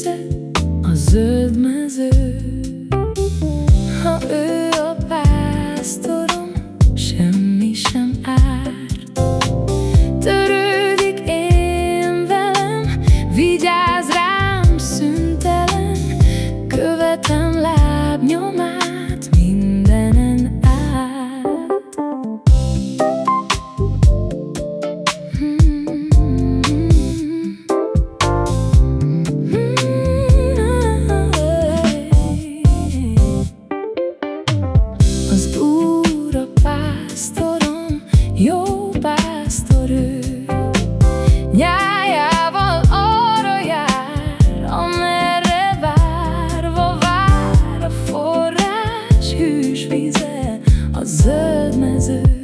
vize, a zöld mező. jó pásztor ő. Nyájával arra jár, amerre várva vár a forrás hűs vize, a zöld mező.